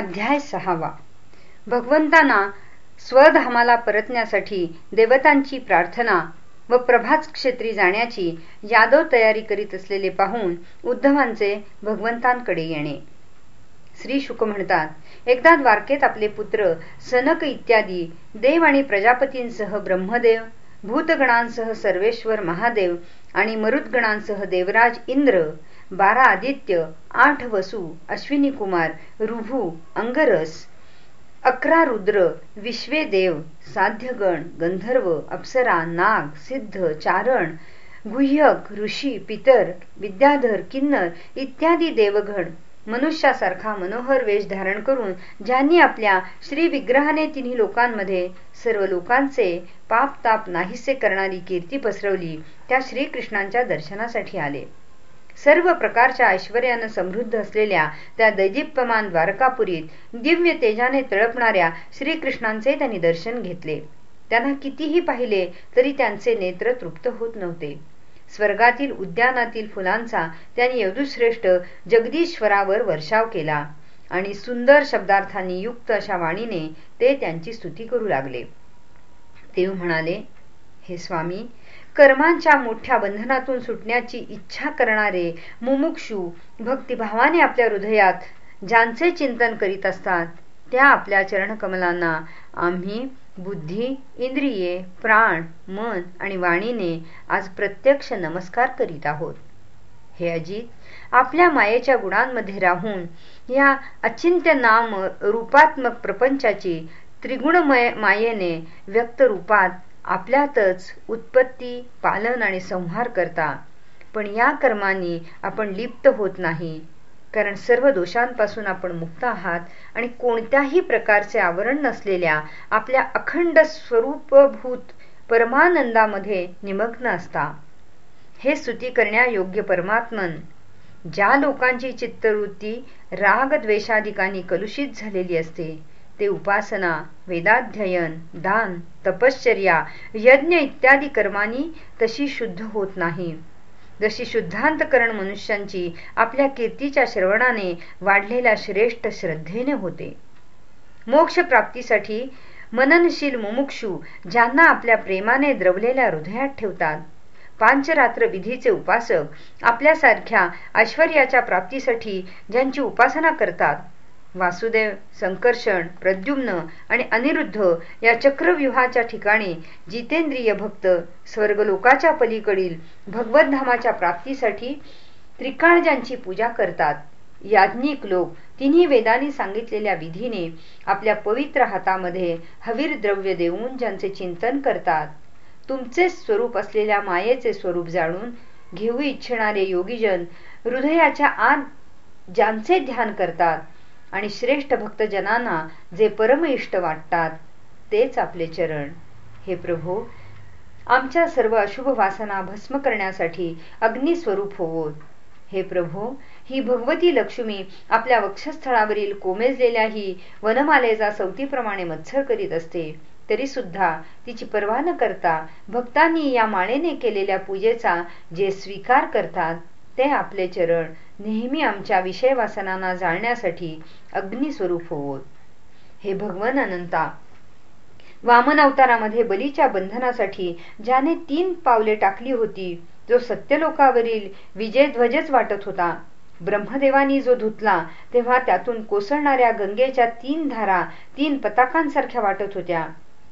अध्याय सहावा. भगवंतांना स्वधामाला परतण्यासाठी देवतांची प्रार्थना व प्रभात क्षेत्री जाण्याची यादव तयारी करीत असलेले पाहून उद्धवांचे भगवंतांकडे येणे. श्री शुक म्हणतात एकदा द्वारकेत आपले पुत्र सनक इत्यादी देव आणि प्रजापतींसह ब्रह्मदेव भूतगणांसह सर्वेश्वर महादेव आणि मरुदगणांसह देवराज इंद्र बारा आदित्य आठ वसू अश्विनी कुमार रुभू अंगरस अकरा रुद्र विश्वे देव साध्यगण गंधर्व अप्सरा नाग सिद्ध चारण गुह्यक ऋषी पितर विद्याधर किन्नर इत्यादी देवगण. मनुष्यासारखा मनोहर वेश धारण करून ज्यांनी आपल्या श्री विग्रहाने तिन्ही लोकांमध्ये सर्व लोकांचे पाप ताप नाहीसे करणारी कीर्ती पसरवली त्या श्रीकृष्णांच्या दर्शनासाठी आले. सर्व प्रकारच्या ऐश्वर्यानं समृद्ध असलेल्या त्या दैदिप्यमान द्वारकापुरीत दिव्य तेजाने तळपणाऱ्या श्रीकृष्णांचे त्यांनी दर्शन घेतले. त्यांना कितीही पाहिले तरी त्यांचे नेत्र तृप्त होत नव्हते. स्वर्गातील उद्यानातील फुलांचा त्यांनी यदुश्रेष्ठ जगदीश्वरावर वर्षाव केला आणि सुंदर शब्दार्थांनी युक्त अशा वाणीने ते त्यांची स्तुती करू लागले. देव म्हणाले हे स्वामी कर्मांच्या मोठ्या बंधनातून सुटण्याची इच्छा करणारे मुमुक्षू भक्तिभावाने आपल्या हृदयात ज्यांचे चिंतन करीत असतात त्या आपल्या चरणकमलांना आम्ही बुद्धी इंद्रिये प्राण मन आणि वाणीने आज प्रत्यक्ष नमस्कार करीत आहोत. हे अजित आपल्या मायेच्या गुणांमध्ये राहून या अचिंत्य नाम रूपात्मक प्रपंचाची त्रिगुणमय मायेने व्यक्त रूपात आपल्यातच उत्पत्ती पालन आणि संहार करता. पण या कर्मांनी आपण लिप्त होत नाही. कारण सर्व दोषांपासून आपण मुक्त आहात आणि कोणत्याही प्रकारचे आवरण नसलेल्या आपल्या अखंड स्वरूपभूत परमानंदामध्ये निमग्न असता. हे स्तुती करण्यायोग्य परमात्मन ज्या लोकांची चित्तवृत्ती राग द्वेषाधिकांनी कलुषित झालेली असते ते उपासना वेदाध्ययन दान तपश्चर्या यज्ञ इत्यादी कर्मांनी तशी शुद्ध होत नाही. जशी शुद्धांतकरण मनुष्यांची आपल्या कीर्तीच्या श्रवणाने वाढलेल्या श्रेष्ठ श्रद्धेने होते. मोक्ष प्राप्तीसाठी मननशील मुमुक्षू ज्यांना आपल्या प्रेमाने द्रवलेल्या हृदयात ठेवतात. पांचरात्र विधीचे उपासक आपल्यासारख्या ऐश्वर्याच्या प्राप्तीसाठी ज्यांची उपासना करतात वासुदेव संकर्षण प्रद्युम्न आणि अनिरुद्ध या चक्रव्यूहाच्या ठिकाणी जितेंद्रिय भक्त स्वर्गलोकाच्या पलीकडील भगवतधामाच्या प्राप्तीसाठी त्रिकाळजांची पूजा करतात. याज्ञिक लोक तिन्ही वेदांनी सांगितलेल्या विधीने आपल्या पवित्र हातामध्ये हवीर द्रव्य देऊन ज्यांचे चिंतन करतात. तुमचे स्वरूप असलेल्या मायेचे स्वरूप जाणून घेऊ इच्छिणारे योगीजन हृदयाच्या आत ज्यांचे ध्यान करतात आणि श्रेष्ठ भक्तजनांना जे परम इष्ट वाटतात तेच आपले चरण. हे प्रभू आमच्या सर्व अशुभ वासना भस्म करण्यासाठी अग्निस्वरूप होवोत. हे प्रभू ही भगवती लक्ष्मी आपल्या वक्षस्थळावरील कोमेजलेल्या ही वनमालेचा सवतीप्रमाणे मत्सर करीत असते तरी सुद्धा तिची पर्वा न करता भक्तांनी या माळेने केलेल्या पूजेचा जे स्वीकार करतात ते आपले चरण. नेहमी आमच्या विषय वासनांना जाळण्यासाठी अग्निस्वरूप होवत हे भगवन अनंता वामन अवतारामध्ये बलीच्या बंधनासाठी ज्याने तीन पावले टाकली होती जो सत्यलोकावरील विजय ध्वजच वाटत होता. ब्रह्मदेवानी जो धुतला तेव्हा त्यातून कोसळणाऱ्या गंगेच्या तीन धारा तीन पताकांसारख्या वाटत होत्या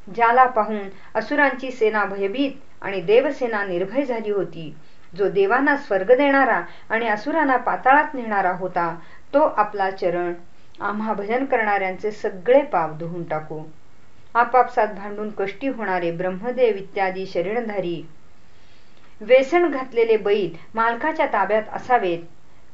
ज्याला पाहून असुरांची सेना भयभीत आणि देवसेना निर्भय झाली होती. जो देवांना स्वर्ग देणारा आणि असुरांना पाताळात नेणारा होता तो आपला चरण. आम्हा भजन करणाऱ्यांचे सगळे पाप धुवून टाकू. आपापसात भांडून कष्टी होणारे ब्रह्मदेव इत्यादी शरीरधारी वेसण घातलेले बैल मालकाच्या ताब्यात असावेत.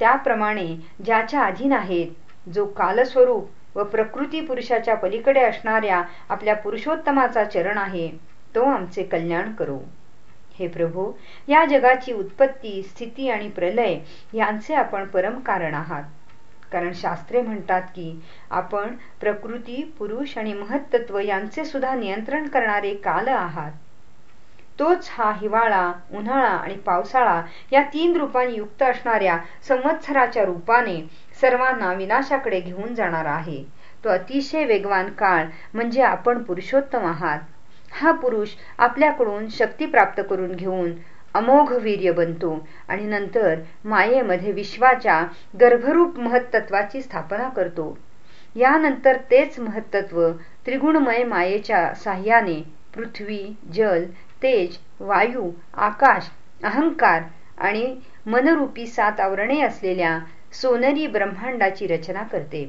त्याप्रमाणे ज्याच्या अधीन आहेत जो कालस्वरूप व प्रकृती पुरुषाच्या पलीकडे असणाऱ्या आपल्या पुरुषोत्तमाचा चरण आहे तो आमचे कल्याण करो. हे प्रभू या जगाची उत्पत्ती स्थिती आणि प्रलय यांचे आपण परम कारण आहात. कारण शास्त्रे म्हणतात की आपण प्रकृती पुरुष आणि महत्त्व यांचे सुद्धा नियंत्रण करणारे काल आहात. तोच हा हिवाळा उन्हाळा आणि पावसाळा या तीन रूपांनी युक्त असणाऱ्या संवत्सराच्या रूपाने सर्वांना विनाशाकडे घेऊन जाणार आहे. तो अतिशय वेगवान काळ म्हणजे आपण पुरुषोत्तम आहात. हा पुरुष आपल्याकडून शक्ती प्राप्त करून घेऊन अमोघ वीर्य बनतो आणि नंतर मायेमध्ये विश्वाच्या गर्भरूप महत्त्वाची स्थापना करतो. यानंतर तेच महत्त्व त्रिगुणमय मायेच्या साह्याने पृथ्वी जल तेज वायू आकाश अहंकार आणि मनरूपी सात आवरणे असलेल्या सोनरी ब्रह्मांडाची रचना करते.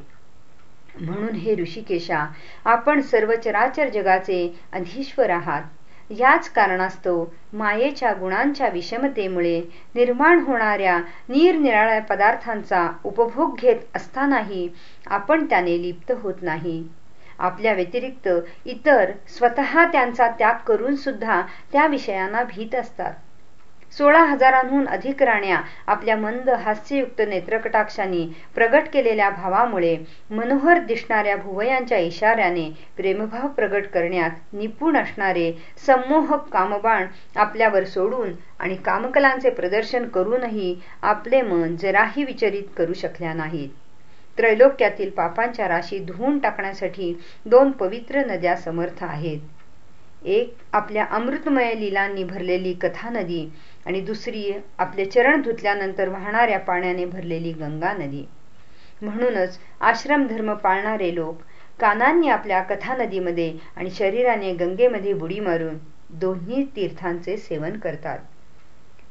म्हणून हे ऋषिकेशा आपण सर्व चराचर जगाचे अधीश्वर आहात. याच कारणास्तव मायेच्या गुणांच्या विषमतेमुळे निर्माण होणाऱ्या निरनिराळ्या पदार्थांचा उपभोग घेत असतानाही आपण त्याने लिप्त होत नाही. आपल्या व्यतिरिक्त इतर स्वतः त्यांचा त्याग करून सुद्धा त्या विषयांना भीत असतात. सोळा हजारांहून अधिक राण्या आपल्या मंद हास्ययुक्त नेत्रकटाक्षांनी प्रगट केलेल्या भावामुळे मनोहर दिसणाऱ्या भुवयांच्या इशाऱ्याने प्रेमभाव प्रगट करण्यात निपुण असणारे संमोहक कामबाण आपल्यावर सोडून आणि कामकलांचे प्रदर्शन करूनही आपले मन जराही विचलित करू शकल्या नाहीत. त्रैलोक्यातील पापांच्या राशी धुवून टाकण्यासाठी दोन पवित्र नद्या समर्थ आहेत. एक आपल्या अमृतमय लिलांनी भरलेली कथा नदी आणि दुसरी आपले चरण धुतल्यानंतर वाहणाऱ्या पाण्याने भरलेली गंगा नदी. म्हणूनच आश्रम धर्म पाळणारे लोक कानांनी आपल्या कथा नदीमध्ये आणि शरीराने गंगेमध्ये बुडी मारून दोन्ही तीर्थांचे सेवन करतात.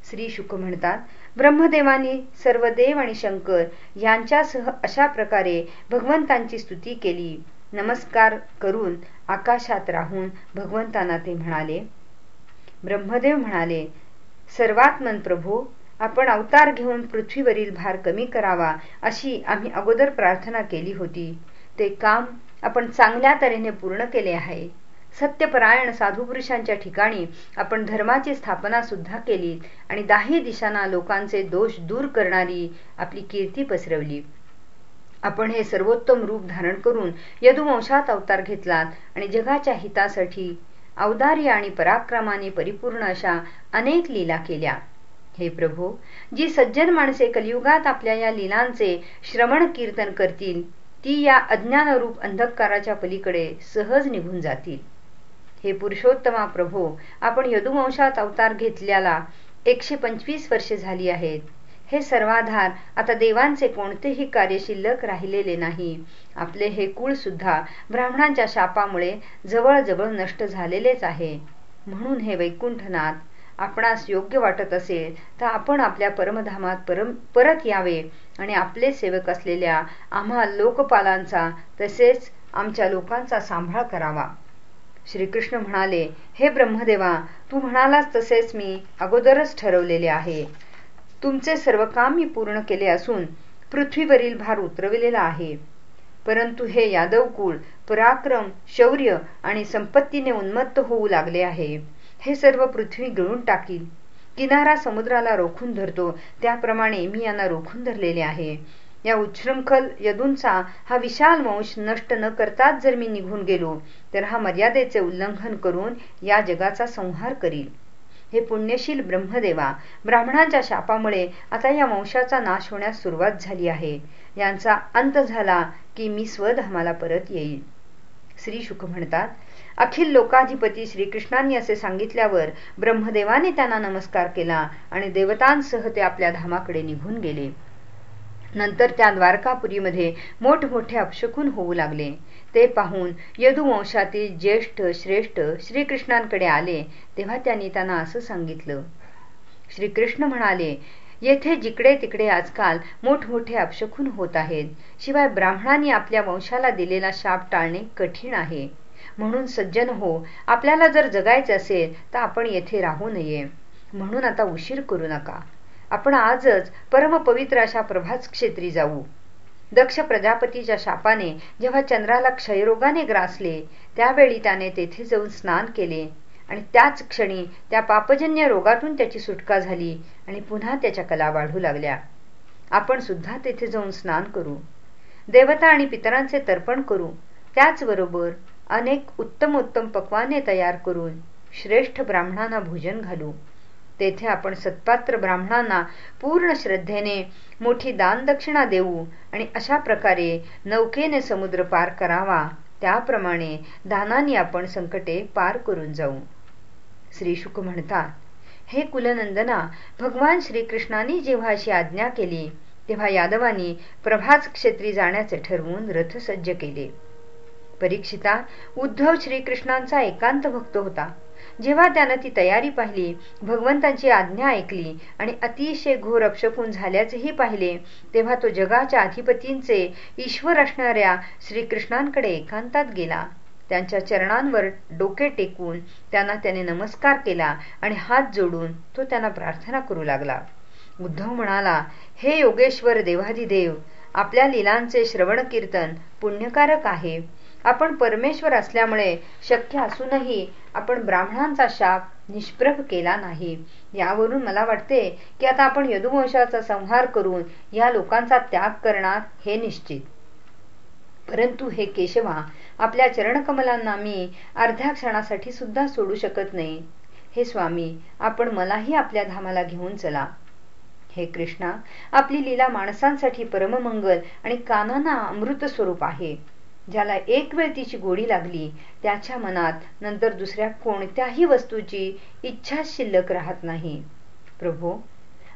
श्री शुक म्हणतात ब्रह्मदेवानी सर्व देव आणि शंकर यांच्यासह अशा प्रकारे भगवंतांची स्तुती केली. नमस्कार करून आकाशात राहून भगवंतांना ते म्हणाले ब्रह्मदेव म्हणाले सर्वात्मन प्रभू आपण अवतार घेऊन पृथ्वीवरील भार कमी करावा अशी आम्ही अगोदर प्रार्थना केली होती. ते काम आपण चांगल्या तऱ्हेने पूर्ण केले आहे. सत्यपरायण साधुपुरुषांच्या ठिकाणी आपण धर्माची स्थापना सुद्धा केली आणि दाही दिशांना लोकांचे दोष दूर करणारी आपली कीर्ती पसरवली. आपण हे सर्वोत्तम रूप धारण करून यदुवंशात अवतार घेतलात आणि जगाच्या हितासाठी औदार्य आणि पराक्रमाने परिपूर्ण अशा अनेक लीला केल्या. हे प्रभू जी सज्जन माणसे कलियुगात आपल्या या लीलांचे श्रवण कीर्तन करतील ती या अज्ञानरूप अंधकाराच्या पलीकडे सहज निघून जातील. हे पुरुषोत्तमा प्रभो आपण यदुवंशात अवतार घेतल्याला एकशे पंचवीस वर्षे झाली आहेत. हे सर्वाधार आता देवांचे कोणतेही कार्य शिल्लक राहिलेले नाही. आपले हे कुळ सुद्धा ब्राह्मणांच्या शापामुळे जवळजवळ नष्ट झालेलेच आहे. म्हणून हे वैकुंठनाथ आपणास योग्य वाटत असेल तर आपण आपल्या परमधामात परम परत यावे आणि आपले सेवक असलेल्या आम्हा लोकपालांचा तसेच आमच्या लोकांचा सांभाळ करावा. श्रीकृष्ण म्हणाले हे ब्रह्मदेवा तू म्हणालास तसेच मी अगोदरच ठरवलेले आहे. तुमचे सर्व काम मी पूर्ण केले असून पृथ्वीवरील भार उतरविलेला आहे. परंतु हे यादव कुळ पराक्रम शौर्य आणि संपत्तीने उन्मत्त होऊ लागले आहे. हे सर्व पृथ्वी गिळून टाकील. किनारा समुद्राला रोखून धरतो. त्याप्रमाणे मी यांना रोखून धरलेले आहे. या उच्छृंखल यदूंचा हा विशाल वंश नष्ट न करताच जर मी निघून गेलो तर हा मर्यादेचे उल्लंघन करून या जगाचा संहार करील. हे पुण्यशील ब्रह्मदेवा ब्राह्मणांच्या शापामुळे आता या वंशाचा नाश होण्यास सुरुवात झाली आहे. यांचा अंत झाला की मी स्वधामाला परत येईल श्री शुक म्हणतात अखिल लोकाधिपती श्रीकृष्णांनी असे सांगितल्यावर ब्रह्मदेवाने त्यांना नमस्कार केला आणि देवतांसह ते आपल्या धामाकडे निघून गेले. नंतर त्या द्वारकापुरीमध्ये मोठमोठे अपशकून होऊ लागले. ते पाहून यदुवंशातील ज्येष्ठ श्रेष्ठ श्रीकृष्णांकडे आले तेव्हा त्यांनी त्यांना असं सांगितलं. श्रीकृष्ण म्हणाले येथे जिकडे तिकडे आजकाल मोठमोठे अपशकून होत आहेत. शिवाय ब्राह्मणांनी आपल्या वंशाला दिलेला शाप टाळणे कठीण आहे. म्हणून सज्जन हो आपल्याला जर जगायचे असेल तर आपण येथे राहू नये. म्हणून आता उशीर करू नका. आपण आजच परमपवित्र अशा प्रभास क्षेत्री जाऊ. दक्ष प्रजापतीच्या शापाने जेव्हा चंद्राला क्षयरोगाने ग्रासले त्यावेळी त्याने तेथे जाऊन स्नान केले. आणि त्याच क्षणी त्या पापजन्य रोगातून त्याची सुटका झाली आणि पुन्हा त्याच्या कला वाढू लागल्या. आपण सुद्धा तेथे जाऊन स्नान करू. देवता आणि पितरांचे तर्पण करू. त्याचबरोबर अनेक उत्तम उत्तम पक्वाने तयार करून श्रेष्ठ ब्राह्मणांना भोजन घालू. तेथे आपण सत्पात्र ब्राह्मणांना पूर्ण श्रद्धेने मोठी दान दक्षिणा देऊ आणि अशा प्रकारे नौकेने समुद्र पार करावा. त्याप्रमाणे दानाने आपण संकटे पार करून जाऊ. श्री शुक म्हणतात हे कुलनंदना भगवान श्रीकृष्णाने जेव्हा अशी आज्ञा केली तेव्हा यादवानी प्रभास क्षेत्री जाण्याचे ठरवून रथ सज्ज केले. परीक्षिता उद्धव श्रीकृष्णांचा एकांत भक्त होता. जेव्हा त्यानं ती तयारी पाहिली भगवंतांची आज्ञा ऐकली आणि अतिशय घोर अपशकून झाल्याचेही पाहिले तेव्हा तो जगाच्या अधिपतींचे ईश्वर असणाऱ्या श्रीकृष्णांकडे एकांतात गेला. त्यांच्या चरणांवर डोके टेकून त्यांना त्याने नमस्कार केला आणि हात जोडून तो त्यांना प्रार्थना करू लागला. उद्धव म्हणाला हे योगेश्वर देवाधिदेव आपल्या लिलांचे श्रवण कीर्तन पुण्यकारक आहे. आपण परमेश्वर असल्यामुळे शक्य असूनही आपण ब्राह्मणांचा शाप निष्प्रभ केला नाही. यावरून मला वाटते की आता आपण यदुवंशाचा संहार करून या लोकांचा त्याग करणार हे निश्चित. परंतु हे केशवा आपल्या चरणकमलांना मी अर्ध्या क्षणासाठी सुद्धा सोडू शकत नाही. हे स्वामी आपण मलाही आपल्या धामाला घेऊन चला. हे कृष्णा आपली लीला माणसांसाठी परममंगल आणि कानांना अमृत स्वरूप आहे. ज्याला एक वेळ तिची गोडी लागली त्याच्या मनात नंतर दुसऱ्या कोणत्याही वस्तूची इच्छा शिल्लक राहत नाही. प्रभू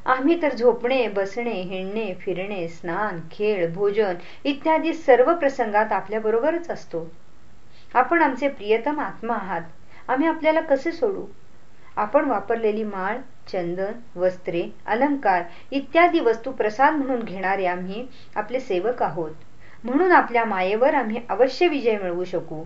आम्ही तर झोपणे बसणे हिंडणे फिरणे स्नान खेळ भोजन इत्यादी सर्व प्रसंगात आपल्या बरोबरच असतो. आपण आमचे प्रियतम आत्मा आहात. आम्ही आपल्याला कसे सोडू? आपण वापरलेली माळ चंदन वस्त्रे अलंकार इत्यादी वस्तू प्रसाद म्हणून घेणारे आम्ही आपले सेवक आहोत. म्हणून आपल्या मायेवर आम्ही अवश्य विजय मिळवू शकू.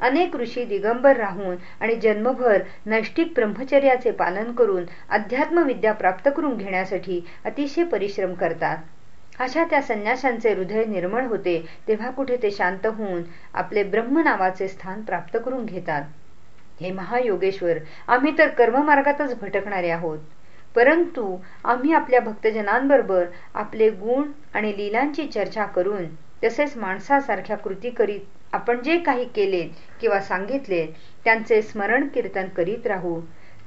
अनेक ऋषी दिगंबर राहून आणि जन्मभर नैष्टिक ब्रह्मचर्याचे पालन करून अध्यात्मविद्या प्राप्त करून घेण्यासाठी अतिशय परिश्रम करतात. अशा त्या संन्याशांचे हृदय निर्मळ होते तेव्हा कुठे ते शांत होऊन आपले ब्रह्म नावाचे स्थान प्राप्त करून घेतात. हे महायोगेश्वर आम्ही तर कर्ममार्गातच भटकणारे आहोत. परंतु आम्ही आपल्या भक्तजनांबरोबर आपले गुण आणि लीलांची चर्चा करून तसेच माणसासारख्या कृती करीत आपण जे काही केले किंवा सांगितले त्यांचे स्मरण कीर्तन करीत राहू.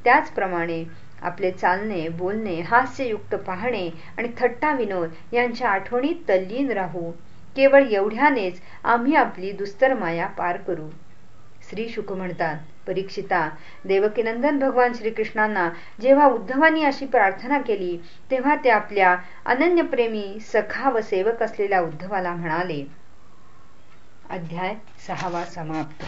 त्याचप्रमाणे आपले चालणे बोलणे हास्ययुक्त पाहणे आणि थट्टा विनोद यांच्या आठवणीत तल्लीन राहू. केवळ एवढ्यानेच आम्ही आपली दुस्तर माया पार करू. श्री शुक म्हणतात परीक्षिता. देवकीनंदन भगवान श्रीकृष्णांना जेव्हा उद्धवानी अशी प्रार्थना केली तेव्हा ते आपल्या अनन्यप्रेमी सखा व सेवक असलेल्या उद्धवाला म्हणाले. अध्याय सहावा समाप्त.